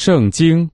圣经。